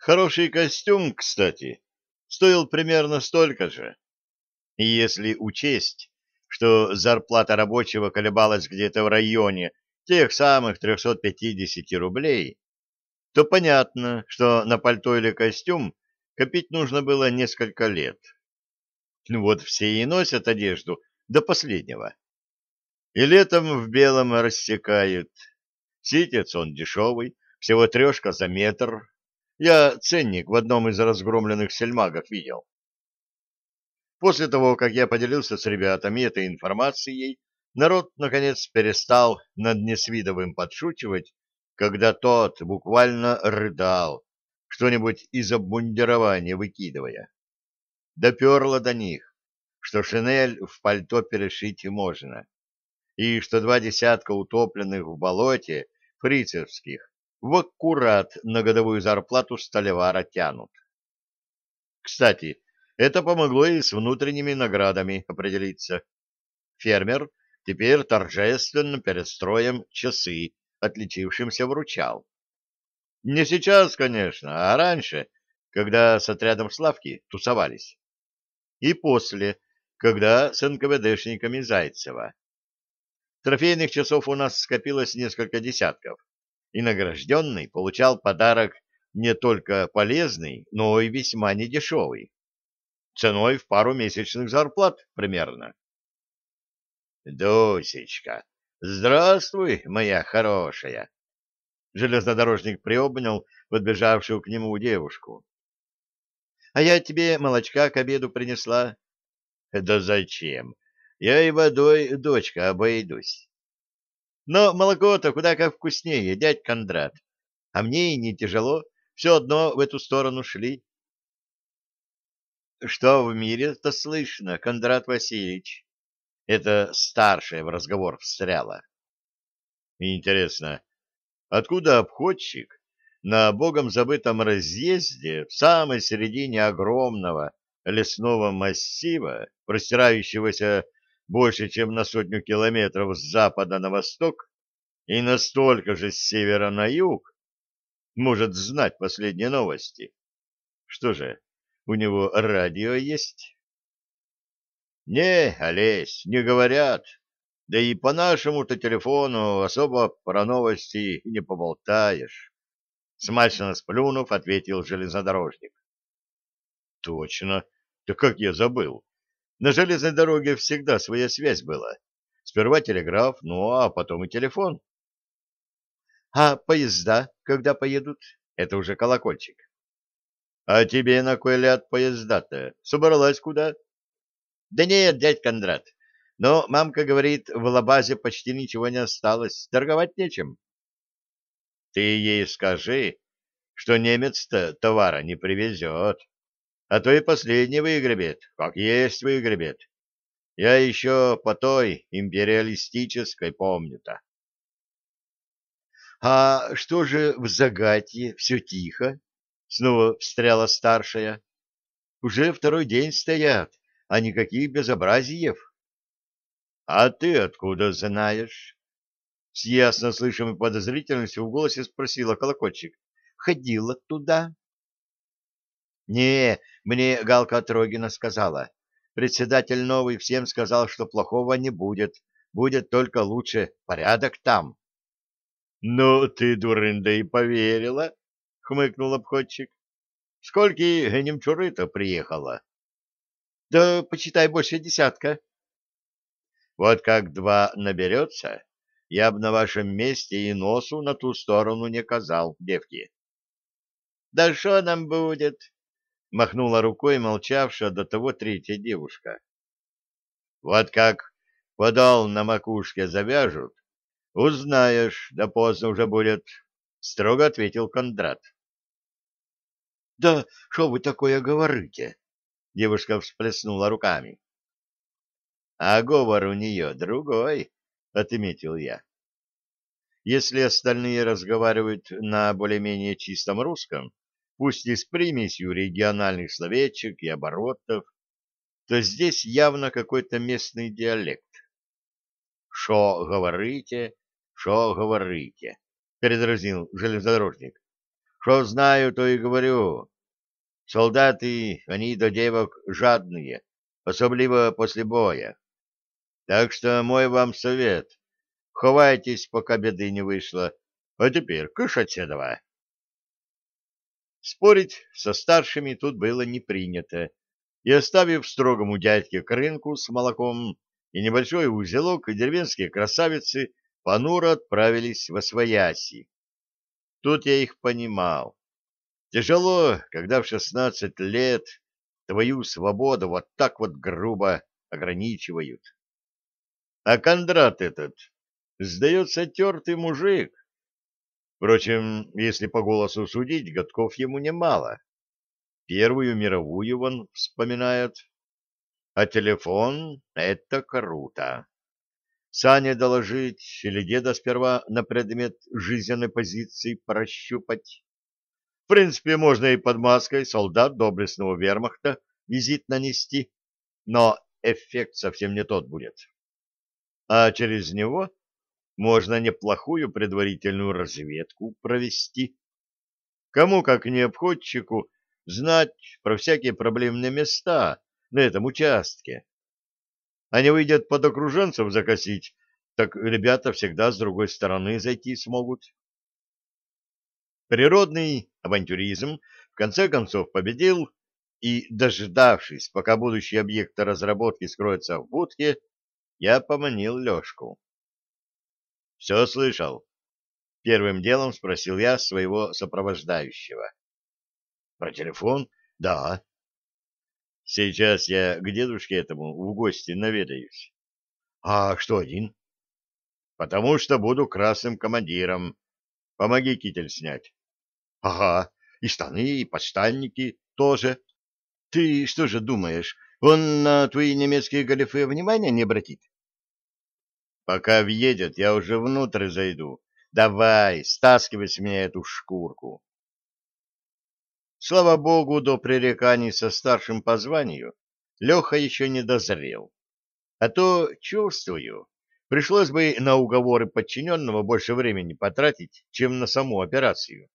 Хороший костюм, кстати, стоил примерно столько же. И если учесть, что зарплата рабочего колебалась где-то в районе тех самых 350 рублей, то понятно, что на пальто или костюм копить нужно было несколько лет. Ну вот все и носят одежду до последнего. И летом в белом рассекают. Ситец он дешевый, всего трешка за метр. Я ценник в одном из разгромленных сельмагов видел. После того, как я поделился с ребятами этой информацией, народ, наконец, перестал над Несвидовым подшучивать, когда тот буквально рыдал, что-нибудь из обмундирования выкидывая. Доперло до них, что шинель в пальто перешить можно, и что два десятка утопленных в болоте фрицевских в аккурат на годовую зарплату столевара тянут. Кстати, это помогло и с внутренними наградами определиться. Фермер теперь торжественно перед строем часы, отличившимся вручал. Не сейчас, конечно, а раньше, когда с отрядом Славки тусовались. И после, когда с НКВДшниками Зайцева. Трофейных часов у нас скопилось несколько десятков, и награжденный получал подарок не только полезный, но и весьма недешевый ценой в пару месячных зарплат примерно. «Дусечка, здравствуй, моя хорошая!» Железнодорожник приобнял подбежавшую к нему девушку. «А я тебе молочка к обеду принесла». «Да зачем? Я и водой, дочка, обойдусь». «Но молоко-то куда как вкуснее, дядь Кондрат. А мне и не тяжело, все одно в эту сторону шли». Что в мире-то слышно, Кондрат Васильевич? Это старшая в разговор встряла. Интересно, откуда обходчик на богом забытом разъезде в самой середине огромного лесного массива, простирающегося больше, чем на сотню километров с запада на восток и настолько же с севера на юг, может знать последние новости? Что же, у него радио есть? Не, Олесь, не говорят. Да и по нашему-то телефону особо про новости не поболтаешь. Смачно сплюнув, ответил железнодорожник. Точно. Да как я забыл. На железной дороге всегда своя связь была. Сперва телеграф, ну а потом и телефон. А поезда, когда поедут? Это уже колокольчик. А тебе на кой ляд поезда-то? Собралась куда? Да нет, дядь Кондрат. Но мамка говорит, в лабазе почти ничего не осталось. Торговать нечем. Ты ей скажи, что немец-то товара не привезет. А то и последний выгребет, как есть выгребет. Я еще по той империалистической помню-то. А что же в Загатье все тихо? Снова встряла старшая. Уже второй день стоят, а никаких безобразиев. А ты откуда знаешь? С ясно слышимой подозрительностью в голосе спросила колокольчик. Ходила туда? Не, мне Галка Трогина сказала. Председатель новый всем сказал, что плохого не будет. Будет только лучше. Порядок там. Ну, ты, дурында, и поверила хмыкнул обходчик. — Скольки немчуры-то приехало? — Да, почитай, больше десятка. — Вот как два наберется, я бы на вашем месте и носу на ту сторону не казал, девки. — Да что нам будет? — махнула рукой молчавшая до того третья девушка. — Вот как подол на макушке завяжут, узнаешь, да поздно уже будет, — строго ответил Кондрат. Да что вы такое говорите? Девушка всплеснула руками. А говор у нее другой, отметил я. Если остальные разговаривают на более-менее чистом русском, пусть и с примесью региональных словечек и оборотов, то здесь явно какой-то местный диалект. «Шо говорите? Шо говорите?» — передразнил железнодорожник. Что знаю, то и говорю. Солдаты, они до девок жадные, особливо после боя. Так что мой вам совет. Ховайтесь, пока беды не вышло. А теперь кыш отседова. Спорить со старшими тут было не принято, и, оставив строгому дядьке крынку с молоком и небольшой узелок, деревенские красавицы понуро отправились во свояси. Тут я их понимал. Тяжело, когда в шестнадцать лет твою свободу вот так вот грубо ограничивают. А Кондрат этот, сдается, тертый мужик. Впрочем, если по голосу судить, годков ему немало. Первую мировую он вспоминает. А телефон — это круто. Сане доложить или деда сперва на предмет жизненной позиции прощупать. В принципе, можно и под маской солдат доблестного вермахта визит нанести, но эффект совсем не тот будет. А через него можно неплохую предварительную разведку провести. Кому, как не обходчику, знать про всякие проблемные места на этом участке. Они выйдут под окруженцев закосить, так ребята всегда с другой стороны зайти смогут. Природный авантюризм в конце концов победил, и, дождавшись, пока будущий объект разработки скроется в будке, я поманил Лешку. — Все слышал? — первым делом спросил я своего сопровождающего. — Про телефон? — Да. Сейчас я к дедушке этому в гости наведаюсь. А что один? Потому что буду красным командиром. Помоги китель снять. Ага, и штаны, и подштанники тоже. Ты что же думаешь, он на твои немецкие галифе внимания не обратит? Пока въедет, я уже внутрь зайду. Давай, стаскивай с меня эту шкурку. Слава богу, до пререканий со старшим по званию Леха еще не дозрел. А то, чувствую, пришлось бы на уговоры подчиненного больше времени потратить, чем на саму операцию.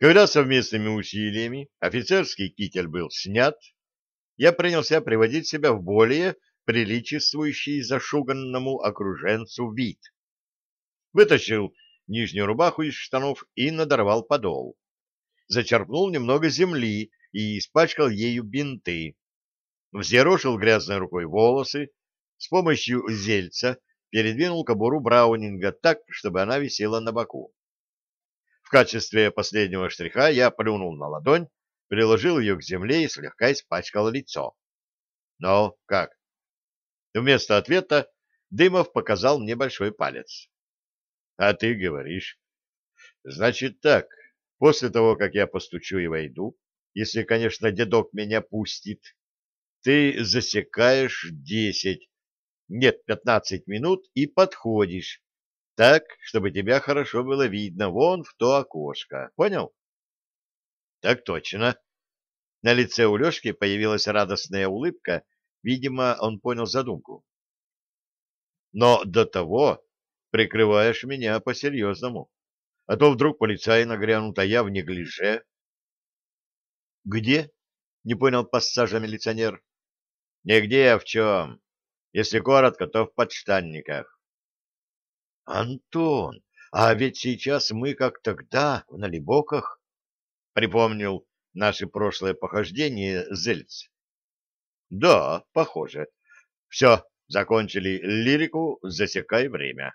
Когда совместными усилиями офицерский китель был снят, я принялся приводить себя в более приличествующий зашуганному окруженцу вид. Вытащил нижнюю рубаху из штанов и надорвал подол зачерпнул немного земли и испачкал ею бинты. Взъерошил грязной рукой волосы, с помощью зельца передвинул кобуру Браунинга так, чтобы она висела на боку. В качестве последнего штриха я плюнул на ладонь, приложил ее к земле и слегка испачкал лицо. Но как? Вместо ответа Дымов показал мне большой палец. — А ты говоришь. — Значит так, После того, как я постучу и войду, если, конечно, дедок меня пустит, ты засекаешь десять, нет, пятнадцать минут и подходишь, так, чтобы тебя хорошо было видно вон в то окошко. Понял? Так точно. На лице у Лешки появилась радостная улыбка, видимо, он понял задумку. Но до того прикрываешь меня по-серьезному а то вдруг полицаи нагрянут, а я в неглиже. — Где? — не понял пассажа милиционер. — Нигде, а в чем? Если коротко, то в подштанниках. — Антон, а ведь сейчас мы, как тогда, в налибоках, — припомнил наше прошлое похождение Зельц. — Да, похоже. Все, закончили лирику, засекай время.